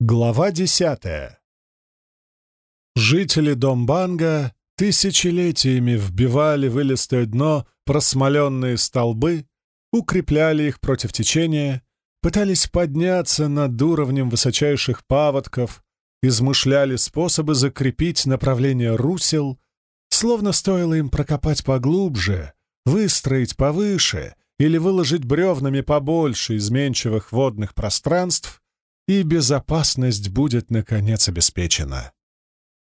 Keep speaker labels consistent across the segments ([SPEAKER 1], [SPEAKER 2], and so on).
[SPEAKER 1] Глава десятая. Жители Домбанга тысячелетиями вбивали в илистое дно просмоленные столбы, укрепляли их против течения, пытались подняться над уровнем высочайших паводков, измышляли способы закрепить направление русел, словно стоило им прокопать поглубже, выстроить повыше или выложить бревнами побольше изменчивых водных пространств — и безопасность будет, наконец, обеспечена.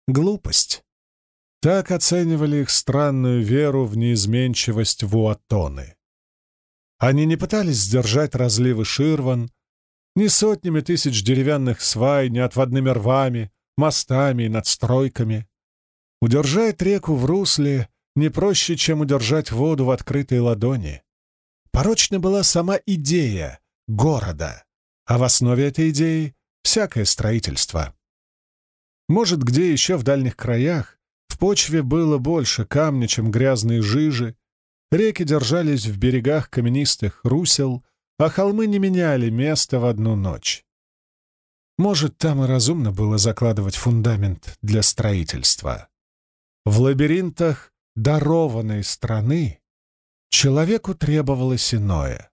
[SPEAKER 1] Глупость. Так оценивали их странную веру в неизменчивость Вуатоны. Они не пытались сдержать разливы Ширван, ни сотнями тысяч деревянных свай, ни отводными рвами, мостами и надстройками. Удержать реку в русле не проще, чем удержать воду в открытой ладони. Порочна была сама идея города а в основе этой идеи — всякое строительство. Может, где еще в дальних краях в почве было больше камня, чем грязные жижи, реки держались в берегах каменистых русел, а холмы не меняли место в одну ночь. Может, там и разумно было закладывать фундамент для строительства. В лабиринтах дарованной страны человеку требовалось иное —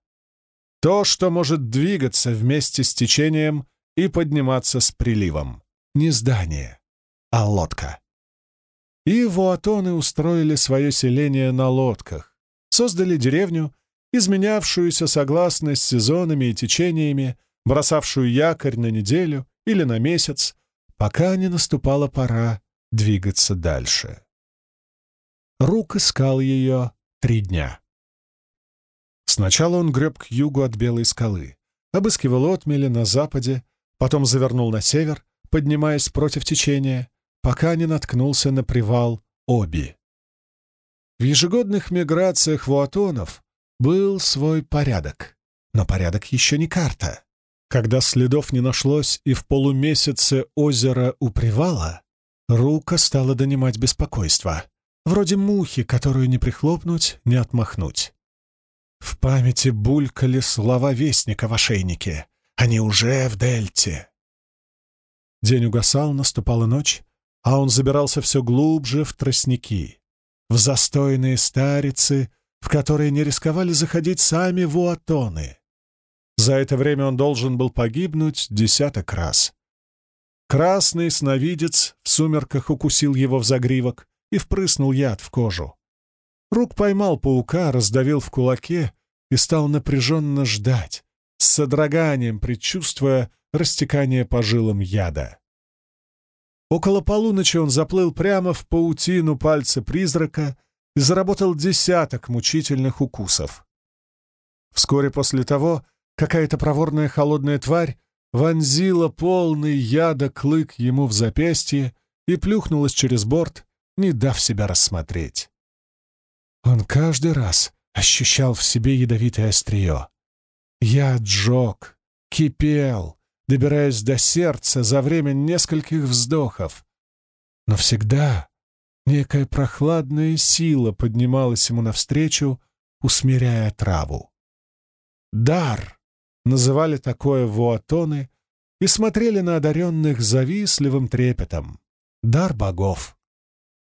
[SPEAKER 1] то, что может двигаться вместе с течением и подниматься с приливом. Не здание, а лодка. И вуатоны устроили свое селение на лодках, создали деревню, изменявшуюся согласно с сезонами и течениями, бросавшую якорь на неделю или на месяц, пока не наступала пора двигаться дальше. Рук искал ее три дня. Сначала он греб к югу от Белой скалы, обыскивал отмели на западе, потом завернул на север, поднимаясь против течения, пока не наткнулся на привал Оби. В ежегодных миграциях вуатонов был свой порядок, но порядок еще не карта. Когда следов не нашлось и в полумесяце озера у привала, Рука стала донимать беспокойство, вроде мухи, которую не прихлопнуть, не отмахнуть. В памяти булькали слова вестника в ошейнике. Они уже в дельте. День угасал, наступала ночь, а он забирался все глубже в тростники, в застойные старицы, в которые не рисковали заходить сами вуатоны. За это время он должен был погибнуть десяток раз. Красный сновидец в сумерках укусил его в загривок и впрыснул яд в кожу. Рук поймал паука, раздавил в кулаке и стал напряженно ждать, с содроганием предчувствуя растекание по жилам яда. Около полуночи он заплыл прямо в паутину пальца призрака и заработал десяток мучительных укусов. Вскоре после того какая-то проворная холодная тварь вонзила полный яда клык ему в запястье и плюхнулась через борт, не дав себя рассмотреть. Он каждый раз ощущал в себе ядовитое острие. Я джог, кипел, добираясь до сердца за время нескольких вздохов. Но всегда некая прохладная сила поднималась ему навстречу, усмиряя траву. «Дар» называли такое вуатоны и смотрели на одаренных завистливым трепетом. Дар богов.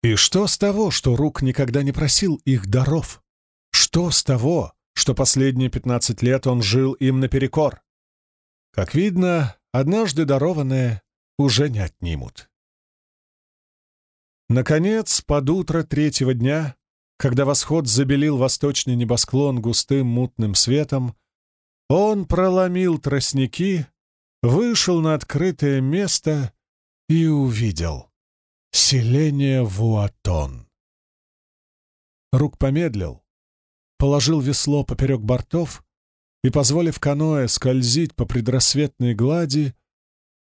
[SPEAKER 1] И что с того, что Рук никогда не просил их даров? Что с того, что последние пятнадцать лет он жил им наперекор? Как видно, однажды дарованное уже не отнимут. Наконец, под утро третьего дня, когда восход забелил восточный небосклон густым мутным светом, он проломил тростники, вышел на открытое место и увидел — Селение Вуатон. Рук помедлил, положил весло поперек бортов и, позволив каноэ скользить по предрассветной глади,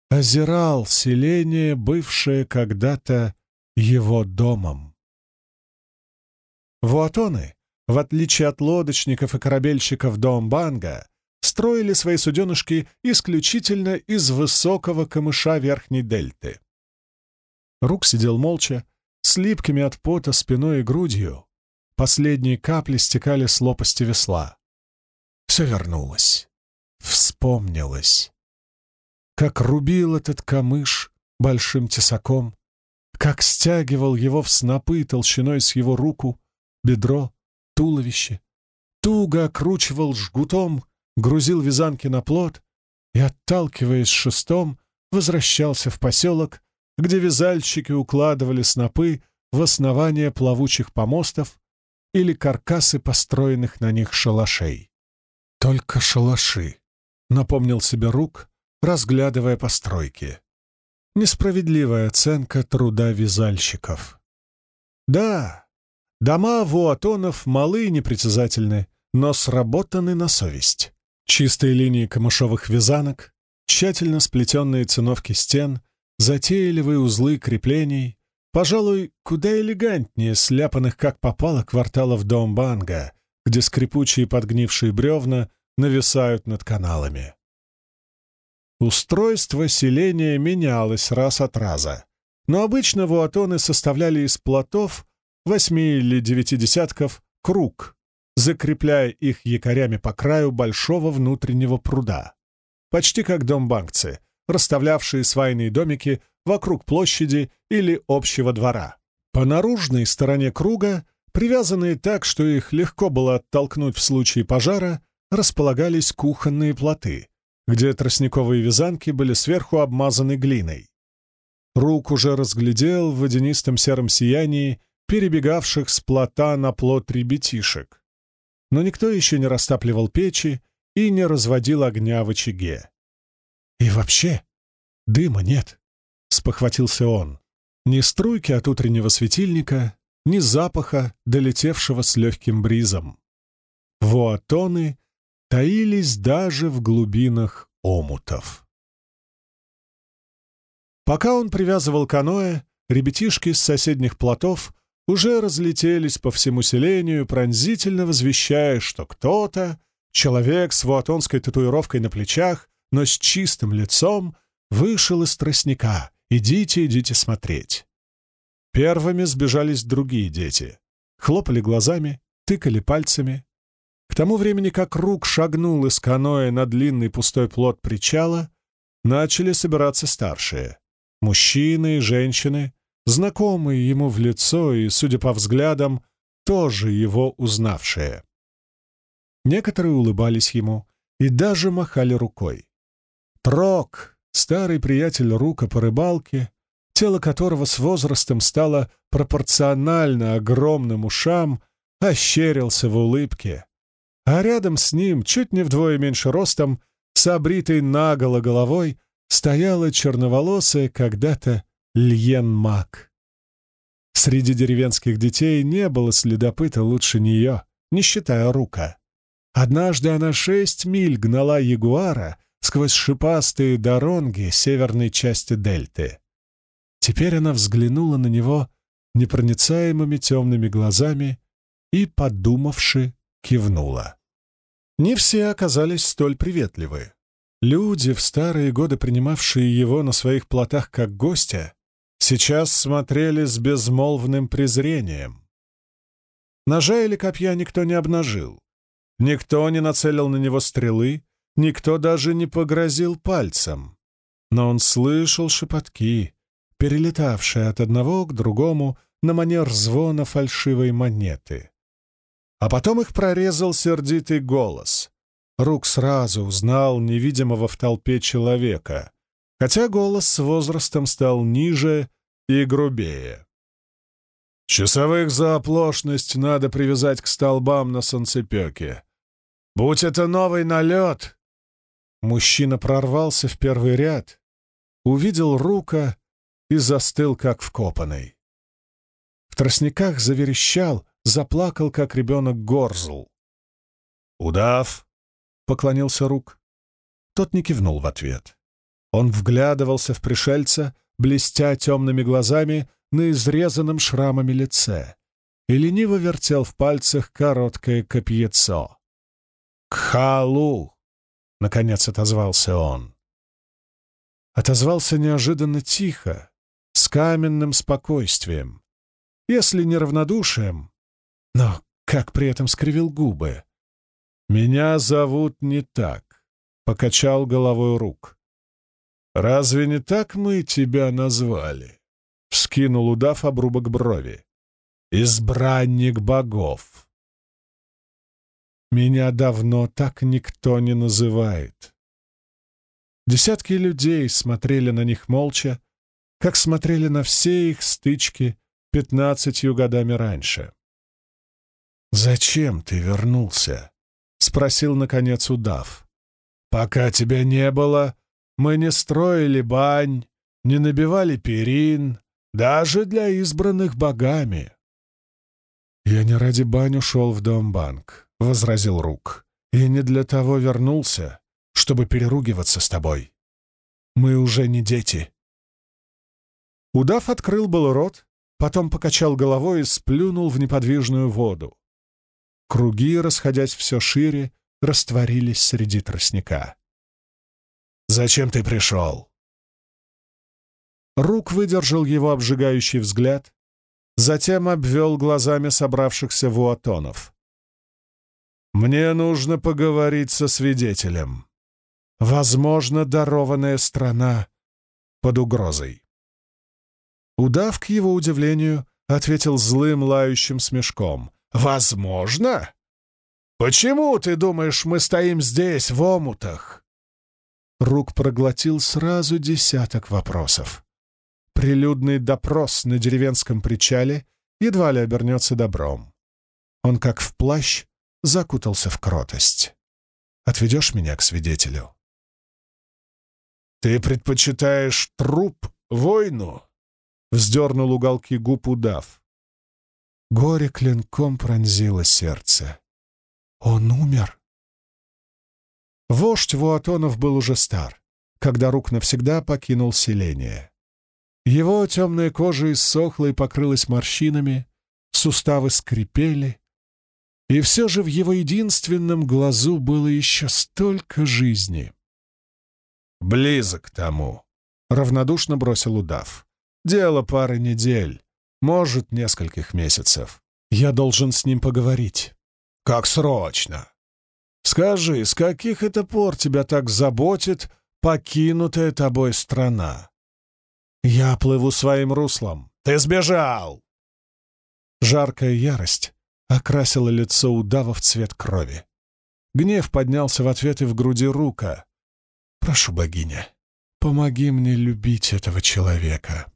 [SPEAKER 1] озирал селение, бывшее когда-то его домом. Вуатоны, в отличие от лодочников и корабельщиков Домбанга, строили свои суденышки исключительно из высокого камыша Верхней Дельты. Рук сидел молча, с липкими от пота спиной и грудью. Последние капли стекали с лопасти весла. Все вернулось. Вспомнилось. как рубил этот камыш большим тесаком, как стягивал его в снопы толщиной с его руку, бедро, туловище, туго окручивал жгутом, грузил вязанки на плот и, отталкиваясь шестом, возвращался в поселок, где вязальщики укладывали снопы в основание плавучих помостов или каркасы построенных на них шалашей. Только шалаши, напомнил себе Рук, разглядывая постройки. Несправедливая оценка труда вязальщиков. Да, дома вуатонов малы и непритязательны, но сработаны на совесть. Чистые линии камышовых вязанок, тщательно сплетенные циновки стен, затейливые узлы креплений, пожалуй, куда элегантнее сляпанных как попало кварталов Домбанга, где скрипучие подгнившие бревна нависают над каналами. Устройство селения менялось раз от раза, но обычно вуатоны составляли из плотов восьми или девяти десятков круг, закрепляя их якорями по краю большого внутреннего пруда. Почти как домбанкцы, расставлявшие свайные домики вокруг площади или общего двора. По наружной стороне круга, привязанные так, что их легко было оттолкнуть в случае пожара, располагались кухонные плоты, где тростниковые вязанки были сверху обмазаны глиной. Рук уже разглядел в водянистом сером сиянии перебегавших с плота на плот ребятишек но никто еще не растапливал печи и не разводил огня в очаге. «И вообще, дыма нет», — спохватился он. «Ни струйки от утреннего светильника, ни запаха, долетевшего с легким бризом. Вуатоны таились даже в глубинах омутов». Пока он привязывал каноэ, ребятишки с соседних плотов уже разлетелись по всему селению, пронзительно возвещая, что кто-то, человек с вуатонской татуировкой на плечах, но с чистым лицом, вышел из тростника. Идите, идите смотреть. Первыми сбежались другие дети. Хлопали глазами, тыкали пальцами. К тому времени, как Рук шагнул из каноэ на длинный пустой плот причала, начали собираться старшие. Мужчины и женщины, знакомые ему в лицо и, судя по взглядам, тоже его узнавшие. Некоторые улыбались ему и даже махали рукой. Трок, старый приятель Рука по рыбалке, тело которого с возрастом стало пропорционально огромным ушам, ощерился в улыбке, а рядом с ним, чуть не вдвое меньше ростом, с обритой наголо головой, стояла черноволосая когда-то Льен Мак. Среди деревенских детей не было следопыта лучше нее, не считая Рука. Однажды она шесть миль гнала ягуара сквозь шипастые доронги северной части дельты. Теперь она взглянула на него непроницаемыми темными глазами и, подумавши, кивнула. Не все оказались столь приветливы. Люди, в старые годы принимавшие его на своих плотах как гостя, сейчас смотрели с безмолвным презрением. Ножа или копья никто не обнажил, никто не нацелил на него стрелы, никто даже не погрозил пальцем. Но он слышал шепотки, перелетавшие от одного к другому на манер звона фальшивой монеты. А потом их прорезал сердитый голос. Рук сразу узнал невидимого в толпе человека, хотя голос с возрастом стал ниже и грубее. Часовых за оплошность надо привязать к столбам на солнцепеке. Будь это новый налет! Мужчина прорвался в первый ряд, увидел рука и застыл, как вкопанный. В тростниках заверещал, заплакал, как ребенок горзл. «Удав!» — поклонился Рук. Тот не кивнул в ответ. Он вглядывался в пришельца, блестя темными глазами на изрезанном шрамами лице, и лениво вертел в пальцах короткое копьецо. «Кхалу!» — наконец отозвался он. Отозвался неожиданно тихо, с каменным спокойствием, если не равнодушием, но как при этом скривил губы. «Меня зовут не так», — покачал головой рук. разве не так мы тебя назвали?» — вскинул удав обрубок брови. «Избранник богов». «Меня давно так никто не называет». Десятки людей смотрели на них молча, как смотрели на все их стычки пятнадцатью годами раньше. «Зачем ты вернулся?» — спросил, наконец, удав. «Пока тебя не было, мы не строили бань, не набивали перин, даже для избранных богами». «Я не ради бань ушел в дом-банк», — возразил Рук, — «и не для того вернулся, чтобы переругиваться с тобой. Мы уже не дети». Удав открыл был рот, потом покачал головой и сплюнул в неподвижную воду. Круги, расходясь все шире, растворились среди тростника. «Зачем ты пришел?» Рук выдержал его обжигающий взгляд, затем обвел глазами собравшихся вуатонов. «Мне нужно поговорить со свидетелем. Возможно, дарованная страна под угрозой». Удав, к его удивлению, ответил злым лающим смешком. «Возможно? Почему, ты думаешь, мы стоим здесь, в омутах?» Рук проглотил сразу десяток вопросов. Прилюдный допрос на деревенском причале едва ли обернется добром. Он, как в плащ, закутался в кротость. «Отведешь меня к свидетелю?» «Ты предпочитаешь труп войну?» вздернул уголки губ удав. Горе клинком пронзило сердце. Он умер. Вождь Вуатонов был уже стар, когда Рук навсегда покинул селение. Его темная кожа иссохла и покрылась морщинами, суставы скрипели, и все же в его единственном глазу было еще столько жизни. «Близок к тому», — равнодушно бросил удав. Дело пары недель, может, нескольких месяцев. Я должен с ним поговорить. Как срочно? Скажи, с каких это пор тебя так заботит покинутая тобой страна? Я плыву своим руслом. Ты сбежал! Жаркая ярость окрасила лицо удава в цвет крови. Гнев поднялся в ответ и в груди рука. «Прошу, богиня, помоги мне любить этого человека».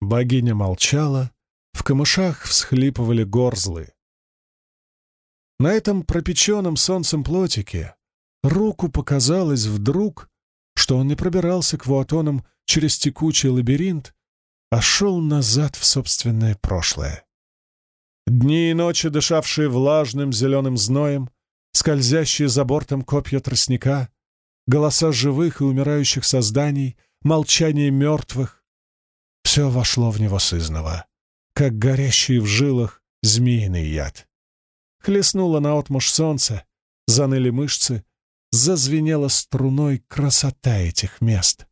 [SPEAKER 1] Богиня молчала, в камышах всхлипывали горзлы. На этом пропеченном солнцем плотике руку показалось вдруг, что он не пробирался к вуатонам через текучий лабиринт, а шел назад в собственное прошлое. Дни и ночи, дышавшие влажным зеленым зноем, скользящие за бортом копья тростника, голоса живых и умирающих созданий, молчание мертвых, все вошло в него сызново, как горящий в жилах змеиный яд. Хлестнуло наотмашь солнце, заныли мышцы, зазвенела струной красота этих мест.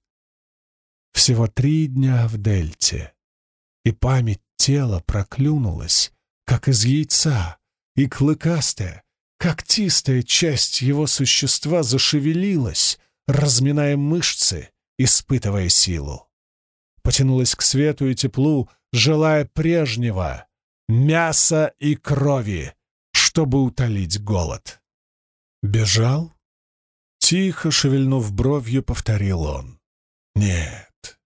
[SPEAKER 1] Всего три дня в дельте, и память тела проклюнулась, как из яйца, и клыкастая, когтистая часть его существа зашевелилась, разминая мышцы, испытывая силу потянулась к свету и теплу, желая прежнего — мяса и крови, чтобы утолить голод. «Бежал?» Тихо шевельнув бровью, повторил он. «Нет».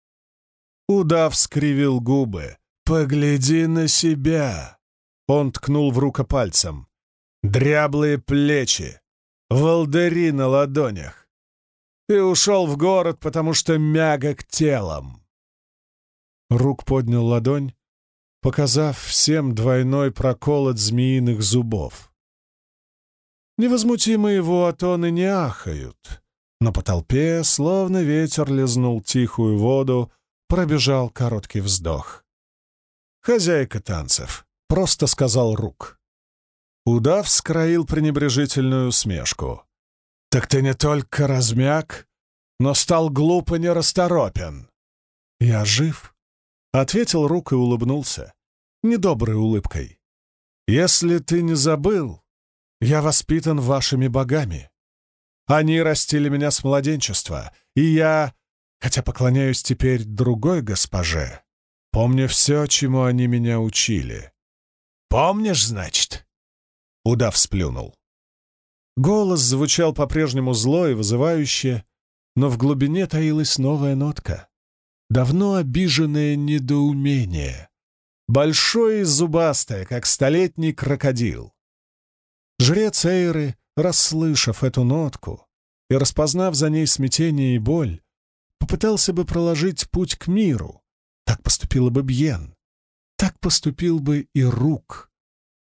[SPEAKER 1] Удав скривил губы. «Погляди на себя!» Он ткнул в руку пальцем. «Дряблые плечи, волдыри на ладонях. Ты ушел в город, потому что мягок телом. Рук поднял ладонь, показав всем двойной прокол от змеиных зубов. Невозмутимые его атоны не ахают, но по толпе, словно ветер лизнул тихую воду, пробежал короткий вздох. «Хозяйка танцев», — просто сказал Рук. Удав скроил пренебрежительную усмешку. «Так ты не только размяк, но стал глупо нерасторопен. Я жив, Ответил Рук и улыбнулся, недоброй улыбкой. «Если ты не забыл, я воспитан вашими богами. Они растили меня с младенчества, и я хотя поклоняюсь теперь другой госпоже, помню все, чему они меня учили. Помнишь, значит?» Удав сплюнул. Голос звучал по-прежнему зло и вызывающе, но в глубине таилась новая нотка. Давно обиженное недоумение. Большое и зубастое, как столетний крокодил. Жрец Эйры, расслышав эту нотку и распознав за ней смятение и боль, попытался бы проложить путь к миру. Так поступила бы Бьен. Так поступил бы и Рук.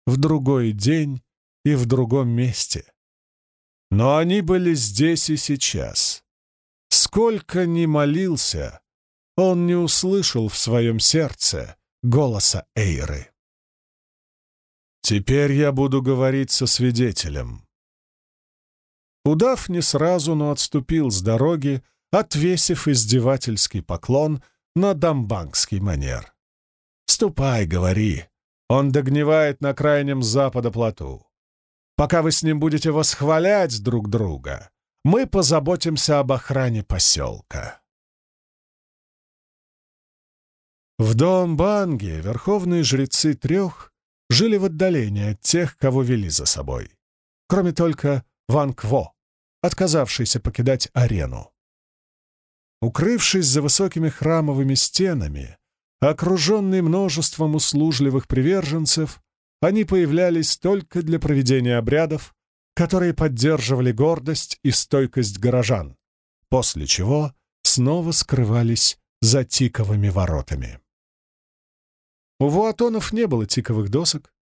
[SPEAKER 1] В другой день и в другом месте. Но они были здесь и сейчас. Сколько ни молился, он не услышал в своем сердце голоса Эйры. «Теперь я буду говорить со свидетелем». Удав не сразу, но отступил с дороги, отвесив издевательский поклон на дамбангский манер. «Ступай, говори, он догнивает на крайнем запада плоту. Пока вы с ним будете восхвалять друг друга, мы позаботимся об охране поселка. В Дом-Банге верховные жрецы трех жили в отдалении от тех, кого вели за собой, кроме только Ван Кво, отказавшийся покидать арену. Укрывшись за высокими храмовыми стенами, окруженный множеством услужливых приверженцев, они появлялись только для проведения обрядов, которые поддерживали гордость и стойкость горожан, после чего снова скрывались за тиковыми воротами. У вуатонов не было тиковых досок,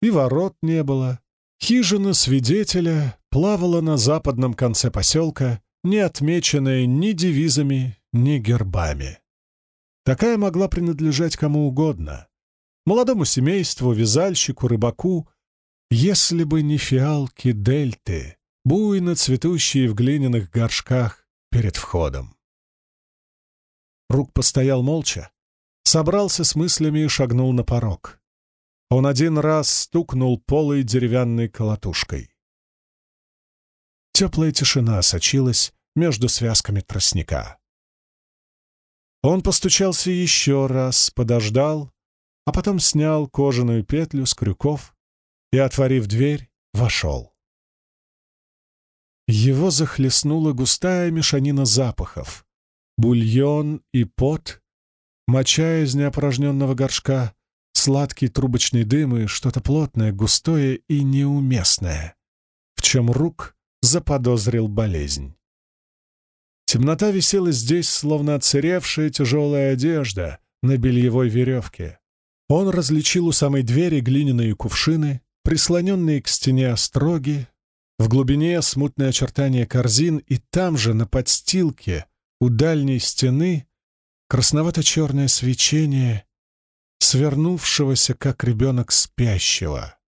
[SPEAKER 1] и ворот не было. Хижина свидетеля плавала на западном конце поселка, не отмеченная ни девизами, ни гербами. Такая могла принадлежать кому угодно, молодому семейству, вязальщику, рыбаку, если бы не фиалки дельты, буйно цветущие в глиняных горшках перед входом. Рук постоял молча, собрался с мыслями и шагнул на порог. Он один раз стукнул полой деревянной колотушкой. Теплая тишина сочилась между связками тростника. Он постучался еще раз, подождал, а потом снял кожаную петлю с крюков и, отворив дверь, вошел. Его захлестнула густая мешанина запахов. Бульон и пот, моча из неопорожненного горшка, сладкий трубочный дым и что-то плотное, густое и неуместное, в чем рук заподозрил болезнь. Темнота висела здесь, словно отсыревшая тяжелая одежда на бельевой веревке. Он различил у самой двери глиняные кувшины, прислоненные к стене остроги, в глубине смутные очертания корзин, и там же, на подстилке, у дальней стены, красновато-черное свечение, свернувшегося, как ребенок спящего.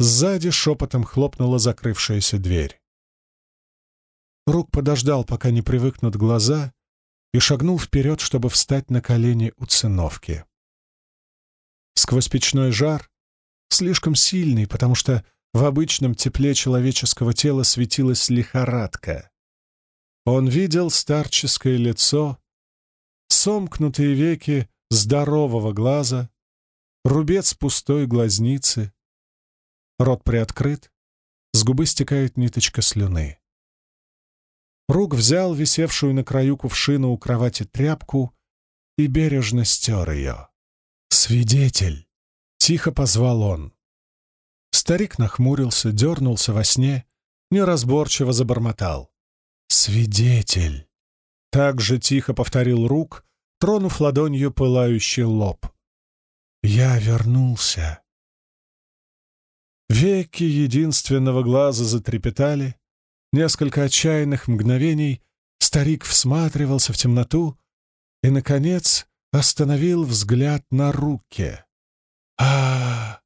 [SPEAKER 1] Сзади шепотом хлопнула закрывшаяся дверь. Рук подождал, пока не привыкнут глаза, и шагнул вперед, чтобы встать на колени у циновки сквозь печной жар, слишком сильный, потому что в обычном тепле человеческого тела светилась лихорадка. Он видел старческое лицо, сомкнутые веки здорового глаза, рубец пустой глазницы, рот приоткрыт, с губы стекает ниточка слюны. Рук взял висевшую на краю кувшина у кровати тряпку и бережно стер ее. «Свидетель!» — тихо позвал он. Старик нахмурился, дернулся во сне, неразборчиво забормотал. «Свидетель!» Так же тихо повторил рук, тронув ладонью пылающий лоб. «Я вернулся!» Веки единственного глаза затрепетали. Несколько отчаянных мгновений старик всматривался в темноту и, наконец, остановил взгляд на руке. а, -а,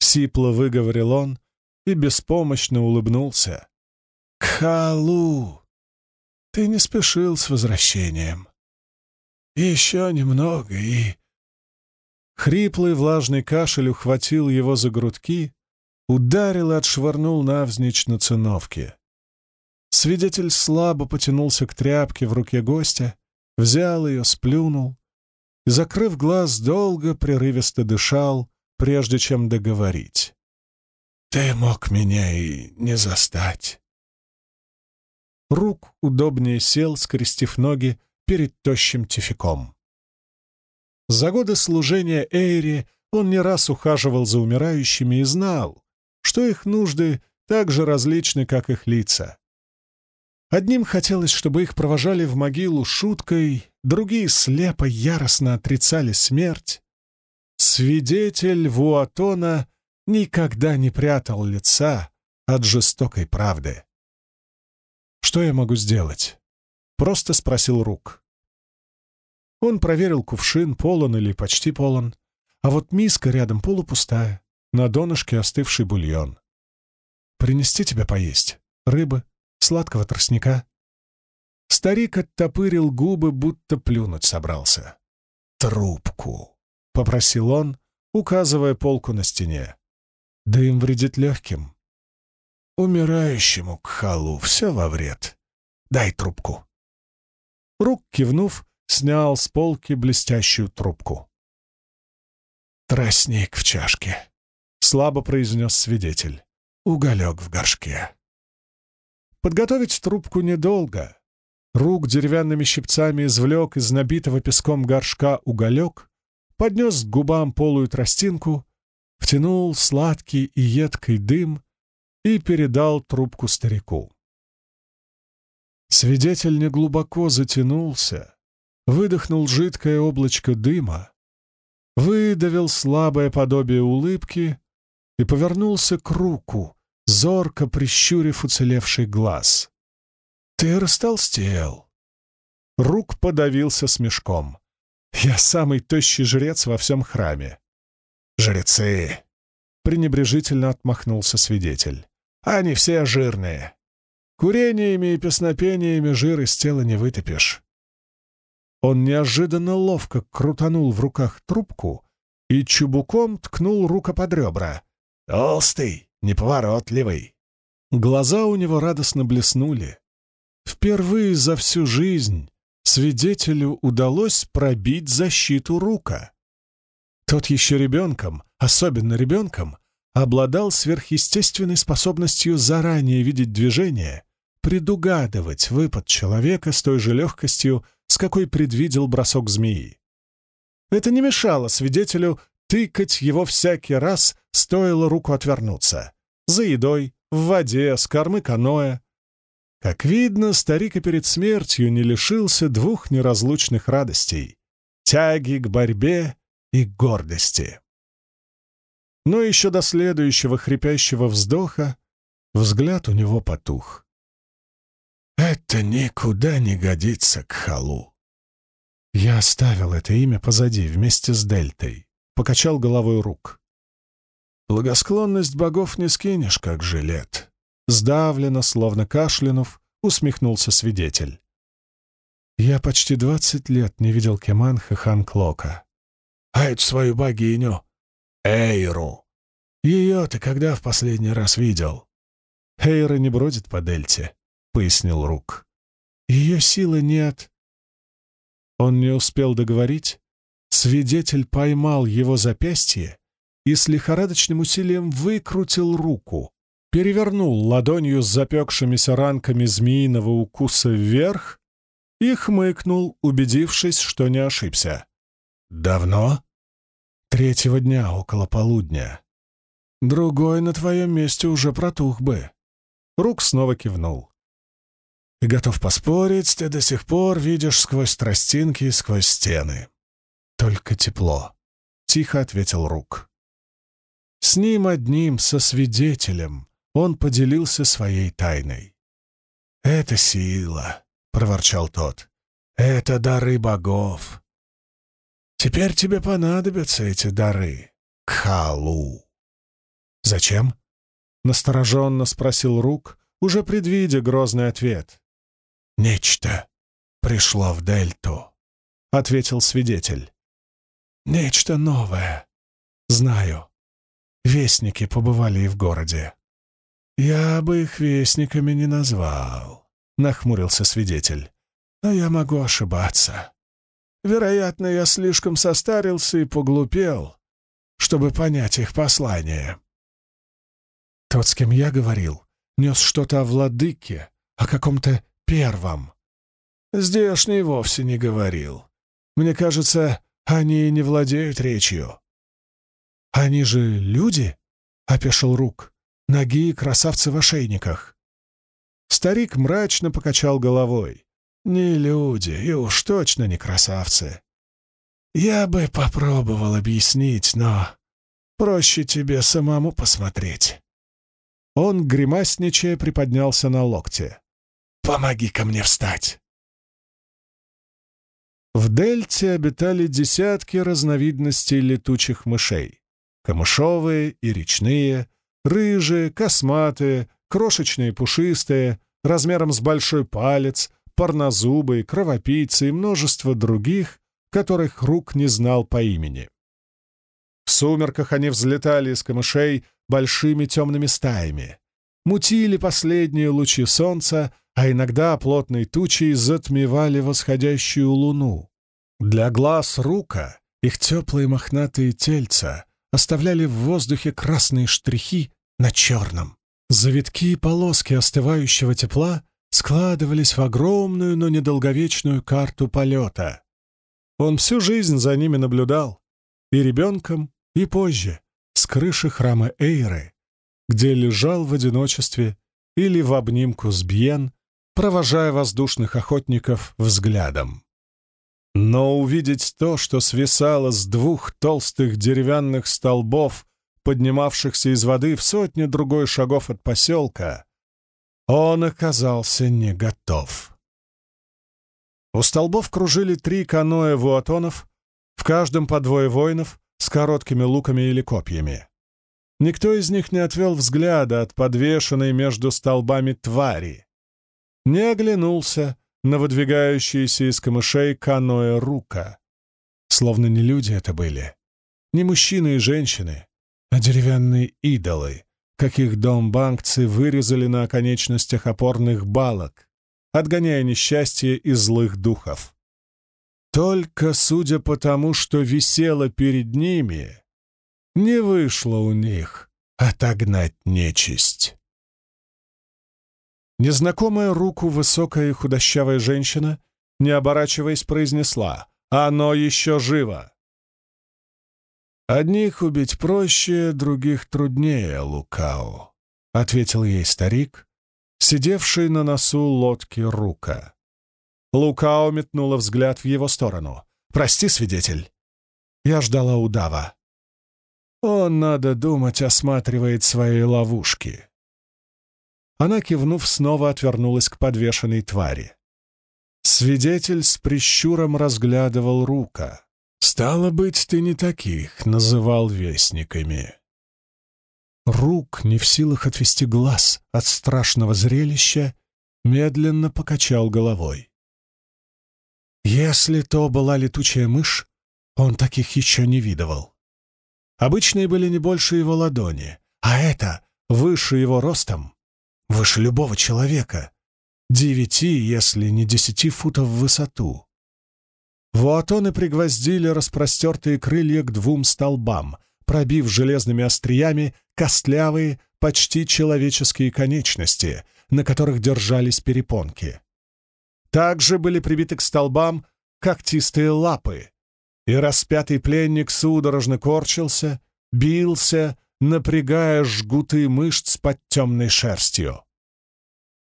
[SPEAKER 1] сипло выговорил он и беспомощно улыбнулся. «Калу! Ты не спешил с возвращением. Еще немного и...» Хриплый влажный кашель ухватил его за грудки, ударил и отшвырнул навзничь на циновке. Свидетель слабо потянулся к тряпке в руке гостя, взял ее, сплюнул и, закрыв глаз, долго прерывисто дышал, прежде чем договорить. «Ты мог меня и не застать». Рук удобнее сел, скрестив ноги перед тощим тификом. За годы служения Эйри он не раз ухаживал за умирающими и знал, что их нужды так же различны, как их лица. Одним хотелось, чтобы их провожали в могилу шуткой, другие слепо яростно отрицали смерть. Свидетель Вуатона никогда не прятал лица от жестокой правды. «Что я могу сделать?» — просто спросил Рук. Он проверил кувшин, полон или почти полон, а вот миска рядом полупустая, на донышке остывший бульон. «Принести тебе поесть? Рыбы? Сладкого тростника?» Старик оттопырил губы, будто плюнуть собрался. «Трубку!» — попросил он, указывая полку на стене. «Дым вредит легким». «Умирающему к халу все во вред. Дай трубку». Рук, кивнув, снял с полки блестящую трубку. «Тростник в чашке», — слабо произнес свидетель. «Уголек в горшке». Подготовить трубку недолго. Рук деревянными щипцами извлек из набитого песком горшка уголек, поднес к губам полую тростинку, втянул сладкий и едкий дым и передал трубку старику. Свидетель неглубоко затянулся, выдохнул жидкое облачко дыма, выдавил слабое подобие улыбки и повернулся к руку, зорко прищурив уцелевший глаз. «Ты растолстел!» Рук подавился смешком. «Я самый тощий жрец во всем храме». «Жрецы!» — пренебрежительно отмахнулся свидетель. «Они все жирные. Курениями и песнопениями жир из тела не вытопишь. Он неожиданно ловко крутанул в руках трубку и чубуком ткнул рука под ребра. «Толстый, неповоротливый!» Глаза у него радостно блеснули. Впервые за всю жизнь свидетелю удалось пробить защиту рука. Тот еще ребенком, особенно ребенком, обладал сверхъестественной способностью заранее видеть движение, предугадывать выпад человека с той же легкостью, с какой предвидел бросок змеи. Это не мешало свидетелю тыкать его всякий раз, стоило руку отвернуться. За едой, в воде, с кормы каноэ. Как видно, старик и перед смертью не лишился двух неразлучных радостей — тяги к борьбе и гордости. Но еще до следующего хрипящего вздоха взгляд у него потух. Это никуда не годится к халу. Я оставил это имя позади, вместе с Дельтой. Покачал головой рук. Благосклонность богов не скинешь, как жилет. Сдавленно, словно кашлянув, усмехнулся свидетель. Я почти двадцать лет не видел Кеманха хан Клока. А эту свою богиню, Эйру. Ее ты когда в последний раз видел? Эйра не бродит по дельте пояснил Рук. «Ее силы нет». Он не успел договорить. Свидетель поймал его запястье и с лихорадочным усилием выкрутил руку, перевернул ладонью с запекшимися ранками змеиного укуса вверх и хмыкнул, убедившись, что не ошибся. «Давно?» «Третьего дня, около полудня. Другой на твоем месте уже протух бы». Рук снова кивнул. И готов поспорить, ты до сих пор видишь сквозь тростинки и сквозь стены. Только тепло, — тихо ответил Рук. С ним одним, со свидетелем, он поделился своей тайной. «Это сила», — проворчал тот. «Это дары богов. Теперь тебе понадобятся эти дары, Кхалу». «Зачем?» — настороженно спросил Рук, уже предвидя грозный ответ. «Нечто пришло в Дельту», — ответил свидетель. «Нечто новое. Знаю. Вестники побывали и в городе. Я бы их вестниками не назвал. — нахмурился свидетель. «Но я могу ошибаться. Вероятно, я слишком состарился и поглупел, чтобы понять их послание». Тот, с кем я говорил, нес что-то о владыке, о каком-то первом. Здешний вовсе не говорил. Мне кажется, они не владеют речью. «Они же люди?» — опешил Рук. «Ноги красавцы в ошейниках». Старик мрачно покачал головой. «Не люди, и уж точно не красавцы. Я бы попробовал объяснить, но проще тебе самому посмотреть». Он, гримасничая, приподнялся на локте. «Помоги ко мне встать!» В дельте обитали десятки разновидностей летучих мышей. Камышовые и речные, рыжие, косматые, крошечные пушистые, размером с большой палец, парнозубые, кровопийцы и множество других, которых Рук не знал по имени. В сумерках они взлетали из камышей большими темными стаями, мутили последние лучи солнца, а иногда плотной тучей затмевали восходящую луну. Для глаз рука их теплые мохнатые тельца оставляли в воздухе красные штрихи на черном. Завитки и полоски остывающего тепла складывались в огромную, но недолговечную карту полета. Он всю жизнь за ними наблюдал, и ребенком, и позже, с крыши храма Эйры, где лежал в одиночестве или в обнимку с Бьен, провожая воздушных охотников взглядом. Но увидеть то, что свисало с двух толстых деревянных столбов, поднимавшихся из воды в сотни другой шагов от поселка, он оказался не готов. У столбов кружили три каноэ вуатонов, в каждом по двое воинов, с короткими луками или копьями. Никто из них не отвел взгляда от подвешенной между столбами твари. Не оглянулся на выдвигающиеся из камышей каноэ рука. Словно не люди это были, не мужчины и женщины, а деревянные идолы, каких домбанкцы вырезали на оконечностях опорных балок, отгоняя несчастье и злых духов. Только судя по тому, что висело перед ними, не вышло у них отогнать нечисть. Незнакомая руку высокая и худощавая женщина, не оборачиваясь, произнесла «Оно еще живо!» «Одних убить проще, других труднее, Лукао», — ответил ей старик, сидевший на носу лодки Рука. Лукао метнула взгляд в его сторону. «Прости, свидетель. Я ждала удава». «Он, надо думать, осматривает свои ловушки». Она, кивнув, снова отвернулась к подвешенной твари. Свидетель с прищуром разглядывал Рука. «Стало быть, ты не таких называл вестниками». Рук, не в силах отвести глаз от страшного зрелища, медленно покачал головой. Если то была летучая мышь, он таких еще не видывал. Обычные были не больше его ладони, а это выше его ростом, выше любого человека, девяти, если не десяти футов в высоту. Вуатоны пригвоздили распростертые крылья к двум столбам, пробив железными остриями костлявые, почти человеческие конечности, на которых держались перепонки. Также были прибиты к столбам когтистые лапы, и распятый пленник судорожно корчился, бился, напрягая жгуты мышц под темной шерстью.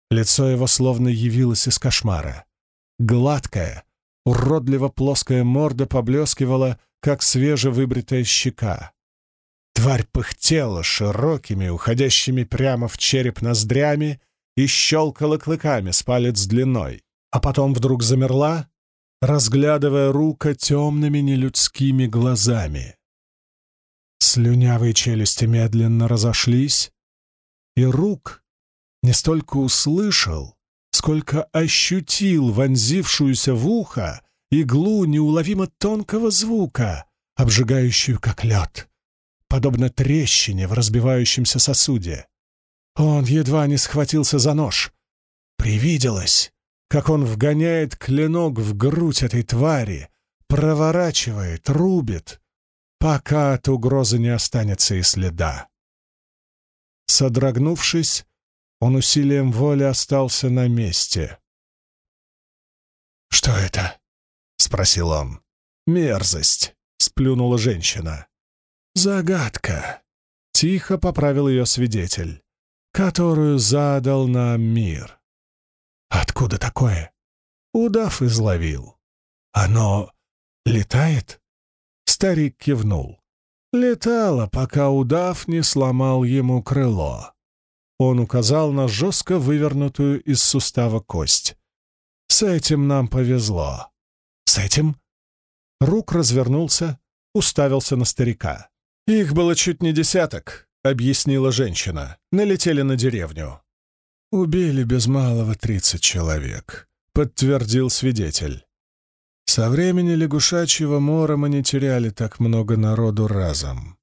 [SPEAKER 1] Лицо его словно явилось из кошмара. Гладкая, уродливо плоская морда поблескивала, как свежевыбритая щека. Тварь пыхтела широкими, уходящими прямо в череп ноздрями и щелкала клыками с палец длиной а потом вдруг замерла, разглядывая Рука темными нелюдскими глазами. Слюнявые челюсти медленно разошлись, и Рук не столько услышал, сколько ощутил вонзившуюся в ухо иглу неуловимо тонкого звука, обжигающую как лед, подобно трещине в разбивающемся сосуде. Он едва не схватился за нож, привиделось, как он вгоняет клинок в грудь этой твари, проворачивает, рубит, пока от угрозы не останется и следа. Содрогнувшись, он усилием воли остался на месте. «Что это?» — спросил он. «Мерзость», — сплюнула женщина. «Загадка», — тихо поправил ее свидетель, «которую задал нам мир». «Откуда такое?» «Удав изловил». «Оно летает?» Старик кивнул. Летало, пока удав не сломал ему крыло. Он указал на жестко вывернутую из сустава кость. «С этим нам повезло». «С этим?» Рук развернулся, уставился на старика. «Их было чуть не десяток», — объяснила женщина. «Налетели на деревню». «Убили без малого тридцать человек», — подтвердил свидетель. Со времени лягушачьего мора мы не теряли так много народу разом.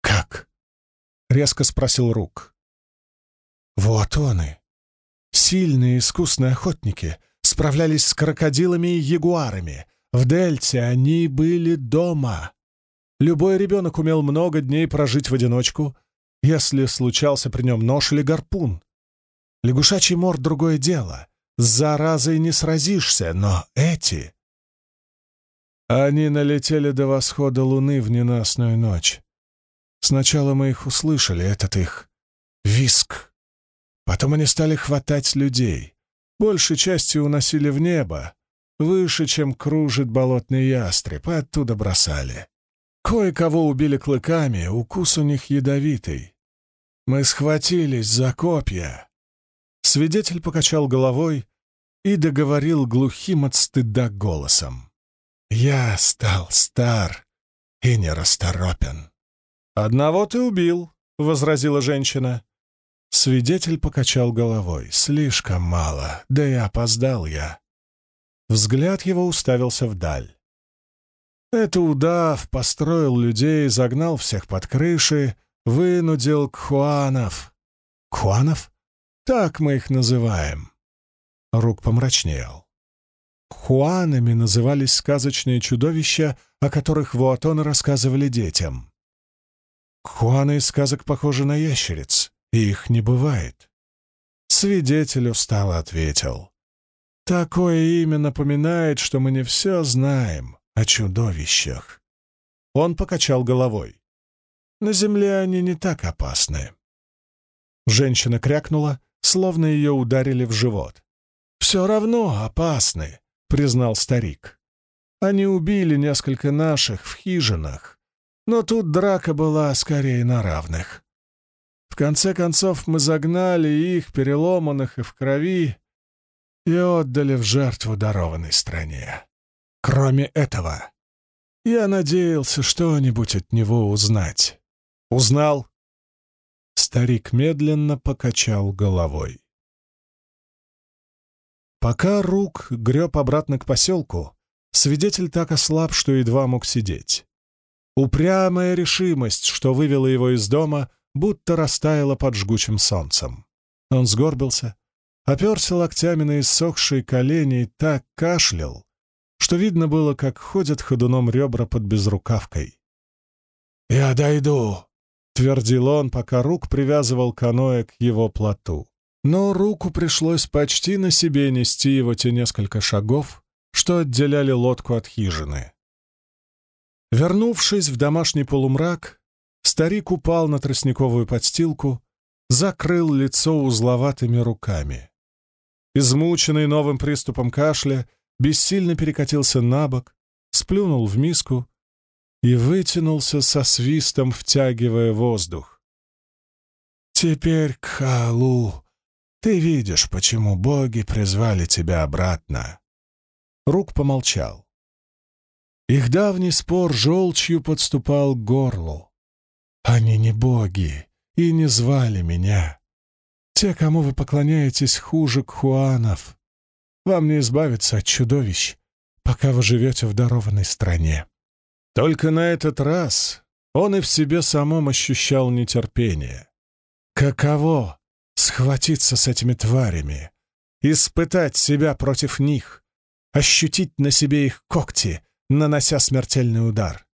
[SPEAKER 1] «Как?» — резко спросил Рук. «Вот он и. Сильные искусные охотники справлялись с крокодилами и ягуарами. В Дельте они были дома. Любой ребенок умел много дней прожить в одиночку, если случался при нем нож или гарпун. Лягушачий мор — другое дело. С заразой не сразишься, но эти они налетели до восхода луны в ненастную ночь. Сначала мы их услышали, этот их виск. Потом они стали хватать людей. Большей частью уносили в небо, выше, чем кружит болотный ястреб, и оттуда бросали. Кое-кого убили клыками, укус у них ядовитый. Мы схватились за копья. Свидетель покачал головой и договорил глухим от стыда голосом. Я стал стар и нерасторопен. «Одного ты убил», — возразила женщина. Свидетель покачал головой. «Слишком мало, да и опоздал я». Взгляд его уставился вдаль. Это удав построил людей, загнал всех под крыши, вынудил кхуанов. Кхуанов? Так мы их называем. Рук помрачнел. Хуанами назывались сказочные чудовища, о которых вуатоны рассказывали детям. Хуаны из сказок похожи на ящериц, и их не бывает. Свидетель устало ответил. Такое имя напоминает, что мы не все знаем о чудовищах. Он покачал головой. На земле они не так опасны. Женщина крякнула, словно ее ударили в живот. «Все равно опасны признал старик. Они убили несколько наших в хижинах, но тут драка была скорее на равных. В конце концов мы загнали их, переломанных и в крови, и отдали в жертву дарованной стране. Кроме этого, я надеялся что-нибудь от него узнать. Узнал? Старик медленно покачал головой. Пока Рук греб обратно к поселку, свидетель так ослаб, что едва мог сидеть. Упрямая решимость, что вывела его из дома, будто растаяла под жгучим солнцем. Он сгорбился, оперся локтями на иссохшие колени и так кашлял, что видно было, как ходят ходуном ребра под безрукавкой. «Я дойду», — твердил он, пока Рук привязывал каноэ к его плоту но руку пришлось почти на себе нести его те несколько шагов, что отделяли лодку от хижины. Вернувшись в домашний полумрак, старик упал на тростниковую подстилку, закрыл лицо узловатыми руками. Измученный новым приступом кашля, бессильно перекатился на бок, сплюнул в миску и вытянулся со свистом, втягивая воздух. «Теперь к халу!» Ты видишь, почему боги призвали тебя обратно. Рук помолчал. Их давний спор желчью подступал к горлу. Они не боги и не звали меня. Те, кому вы поклоняетесь, хуже кхуанов. Вам не избавиться от чудовищ, пока вы живете в дарованной стране. Только на этот раз он и в себе самом ощущал нетерпение. Каково схватиться с этими тварями, испытать себя против них, ощутить на себе их когти, нанося смертельный удар.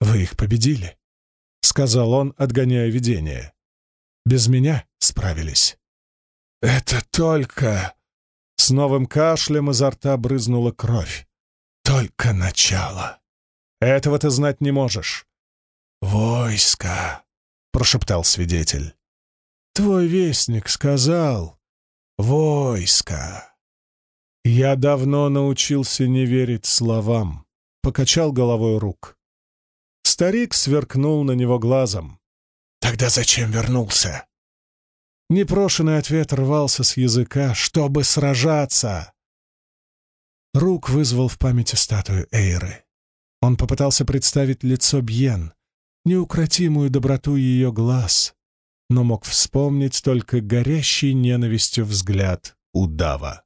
[SPEAKER 1] «Вы их победили», — сказал он, отгоняя видение. «Без меня справились». «Это только...» С новым кашлем изо рта брызнула кровь. «Только начало. Этого ты знать не можешь». «Войско», — прошептал свидетель. «Твой вестник сказал. Войско». Я давно научился не верить словам. Покачал головой рук. Старик сверкнул на него глазом. «Тогда зачем вернулся?» Непрошенный ответ рвался с языка, чтобы сражаться. Рук вызвал в памяти статую Эйры. Он попытался представить лицо Бьен, неукротимую доброту ее глаз, но мог вспомнить только горящий ненавистью взгляд удава.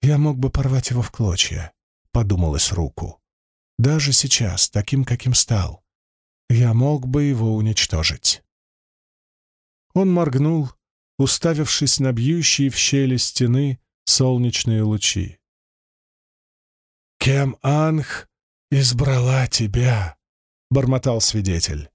[SPEAKER 1] «Я мог бы порвать его в клочья», — подумалось Руку. «Даже сейчас, таким, каким стал, я мог бы его уничтожить». Он моргнул, уставившись на бьющие в щели стены солнечные лучи. «Кем Анх избрала тебя?» — бормотал свидетель.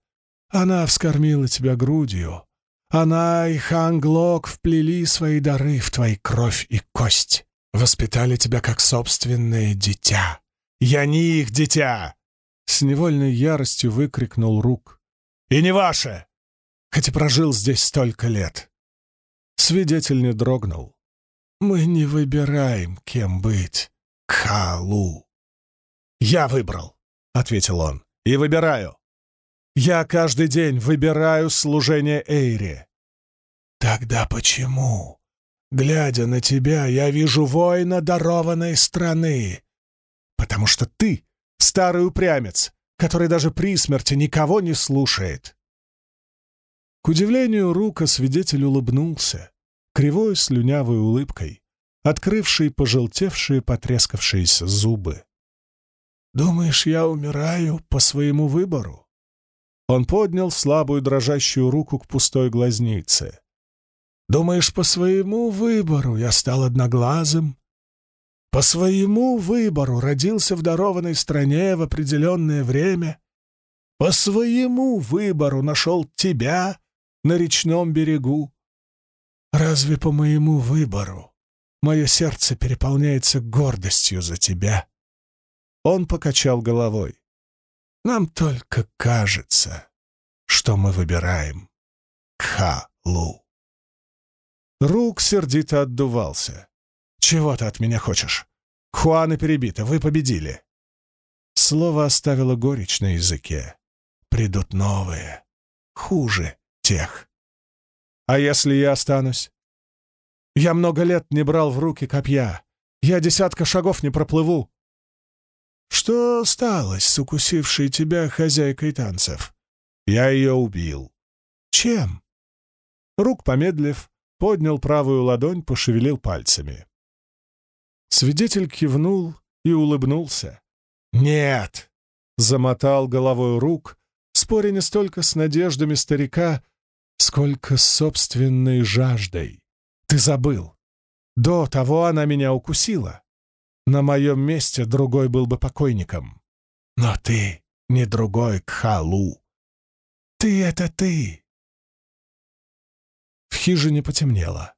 [SPEAKER 1] «Она вскормила тебя грудью. Она и Ханглок вплели свои дары в твои кровь и кость. Воспитали тебя как собственное дитя. Я не их дитя!» С невольной яростью выкрикнул Рук. «И не ваше! хоть и прожил здесь столько лет. Свидетель не дрогнул. Мы не выбираем, кем быть. Калу. Я выбрал, — ответил он, — и выбираю. Я каждый день выбираю служение Эйре. Тогда почему, глядя на тебя, я вижу воина дарованной страны? Потому что ты — старый упрямец, который даже при смерти никого не слушает. К удивлению Рука свидетель улыбнулся, кривой слюнявой улыбкой, открывшей пожелтевшие потрескавшиеся зубы. «Думаешь, я умираю по своему выбору?» Он поднял слабую дрожащую руку к пустой глазнице. «Думаешь, по своему выбору я стал одноглазым? По своему выбору родился в дарованной стране в определенное время? По своему выбору нашел тебя на речном берегу. Разве по моему выбору мое сердце переполняется гордостью за тебя?» Он покачал головой. «Нам только кажется, что мы выбираем Кхалу». Рук сердито отдувался. «Чего ты от меня хочешь? Хуаны перебиты, вы победили». Слово оставило горечь на языке. «Придут новые, хуже тех. А если я останусь? Я много лет не брал в руки копья. Я десятка шагов не проплыву. Что сталось с укусившей тебя хозяйкой танцев? Я ее убил. Чем? Рук помедлив, поднял правую ладонь, пошевелил пальцами. Свидетель кивнул и улыбнулся. «Нет!» — замотал головой рук, споря не столько с надеждами старика, сколько собственной жаждой. Ты забыл. До того она меня укусила. На моем месте другой был бы покойником. Но ты не другой Кхалу. Ты — это ты. В хижине потемнело.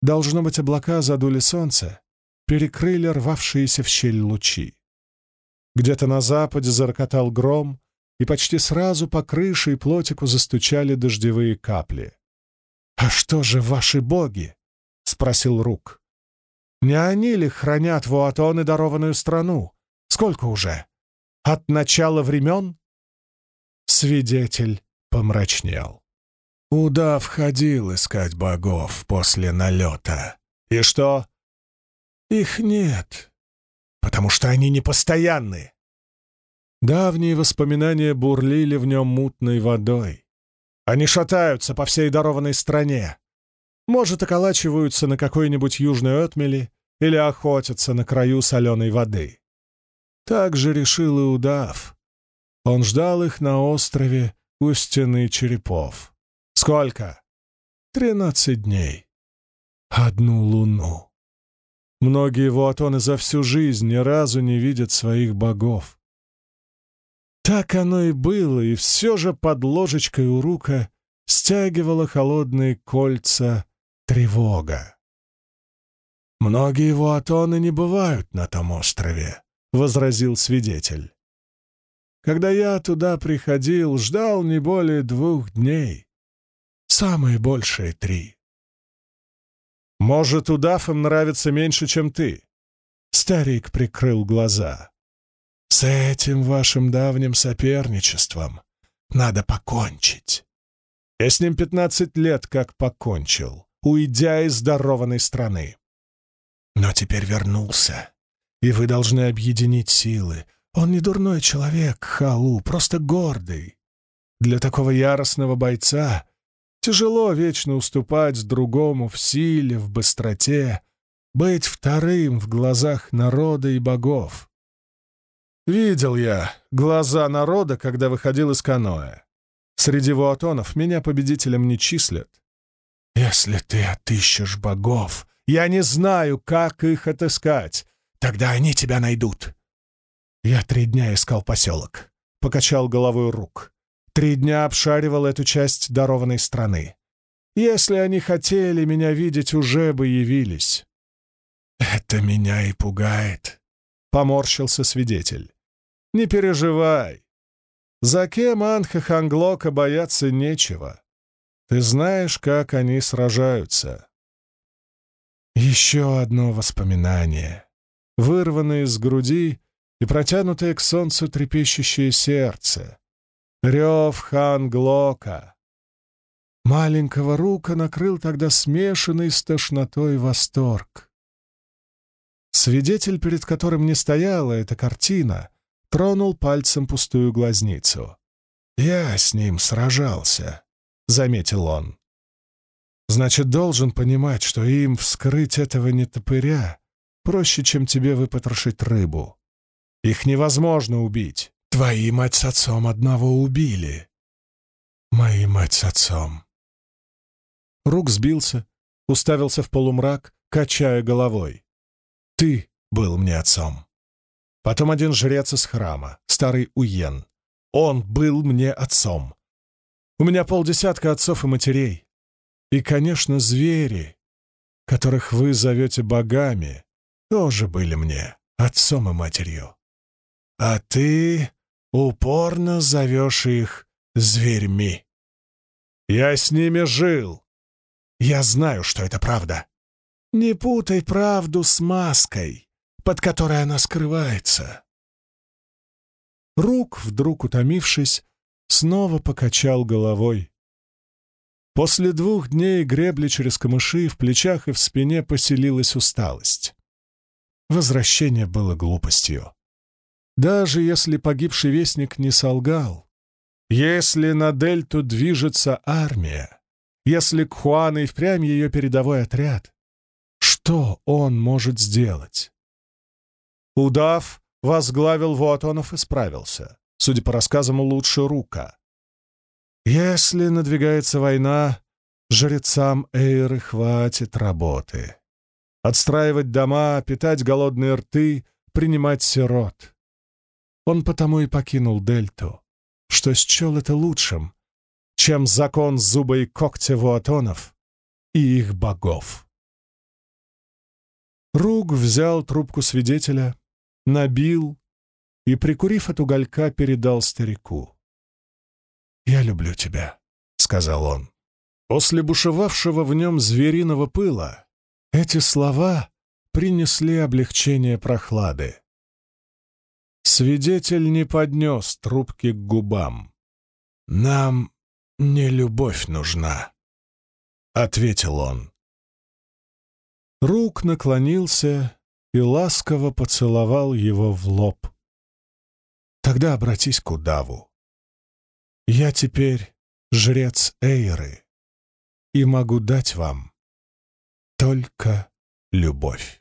[SPEAKER 1] Должно быть, облака задули солнце, перекрыли рвавшиеся в щель лучи. Где-то на западе зарокотал гром, и почти сразу по крыше и плотику застучали дождевые капли. «А что же ваши боги?» — спросил Рук. «Не они ли хранят Вуатон и дарованную страну? Сколько уже? От начала времен?» Свидетель помрачнел. Удав ходил искать богов после налета. И что? Их нет, потому что они непостоянны. Давние воспоминания бурлили в нем мутной водой. Они шатаются по всей дарованной стране. Может, околачиваются на какой-нибудь южной отмели или охотятся на краю соленой воды. Так же решил и удав. Он ждал их на острове у стены черепов. Сколько? Тринадцать дней. одну луну. Многие вуатоны за всю жизнь ни разу не видят своих богов. Так оно и было, и все же под ложечкой у рука стягивала холодные кольца тревога. «Многие вуатоны не бывают на том острове», — возразил свидетель. «Когда я туда приходил, ждал не более двух дней. Самые большие три. Может, удав им нравится меньше, чем ты?» Старик прикрыл глаза. «С этим вашим давним соперничеством надо покончить. Я с ним пятнадцать лет как покончил, уйдя из дарованной страны. Но теперь вернулся, и вы должны объединить силы. Он не дурной человек, Халу, просто гордый. Для такого яростного бойца тяжело вечно уступать другому в силе, в быстроте, быть вторым в глазах народа и богов. Видел я глаза народа, когда выходил из каноэ. Среди вуатонов меня победителем не числят. Если ты отыщешь богов, я не знаю, как их отыскать. Тогда они тебя найдут. Я три дня искал поселок. Покачал головой рук. Три дня обшаривал эту часть дарованной страны. Если они хотели меня видеть, уже бы явились. Это меня и пугает, — поморщился свидетель. Не переживай. За кем Анха Ханглока бояться нечего. Ты знаешь, как они сражаются. Еще одно воспоминание, вырванное из груди и протянутое к солнцу трепещущее сердце. Рев Ханглока. Маленького рука накрыл тогда смешанный с тошнотой восторг. Свидетель, перед которым не стояла эта картина, тронул пальцем пустую глазницу. «Я с ним сражался», — заметил он. «Значит, должен понимать, что им вскрыть этого нетопыря проще, чем тебе выпотрошить рыбу. Их невозможно убить. Твои мать с отцом одного убили. Мои мать с отцом». Рук сбился, уставился в полумрак, качая головой. «Ты был мне отцом». Потом один жрец из храма, старый Уен. Он был мне отцом. У меня полдесятка отцов и матерей. И, конечно, звери, которых вы зовете богами, тоже были мне отцом и матерью. А ты упорно зовешь их зверьми. Я с ними жил. Я знаю, что это правда. Не путай правду с маской под которой она скрывается. Рук, вдруг утомившись, снова покачал головой. После двух дней гребли через камыши в плечах и в спине поселилась усталость. Возвращение было глупостью. Даже если погибший вестник не солгал, если на дельту движется армия, если Кхуан и впрямь ее передовой отряд, что он может сделать? Удав возглавил Вуатонов и справился. Судя по рассказам, лучше рука. Если надвигается война, жрецам Эйры хватит работы. Отстраивать дома, питать голодные рты, принимать сирот. Он потому и покинул Дельту, что счел это лучшим, чем закон зуба и когтя Вуатонов и их богов. Руг взял трубку свидетеля, набил и, прикурив от уголька, передал старику. «Я люблю тебя», — сказал он. После бушевавшего в нем звериного пыла эти слова принесли облегчение прохлады. Свидетель не поднес трубки к губам. «Нам не любовь нужна», — ответил он. Рук наклонился и ласково поцеловал его в лоб. «Тогда обратись к удаву. Я теперь жрец Эйры и могу дать вам только любовь».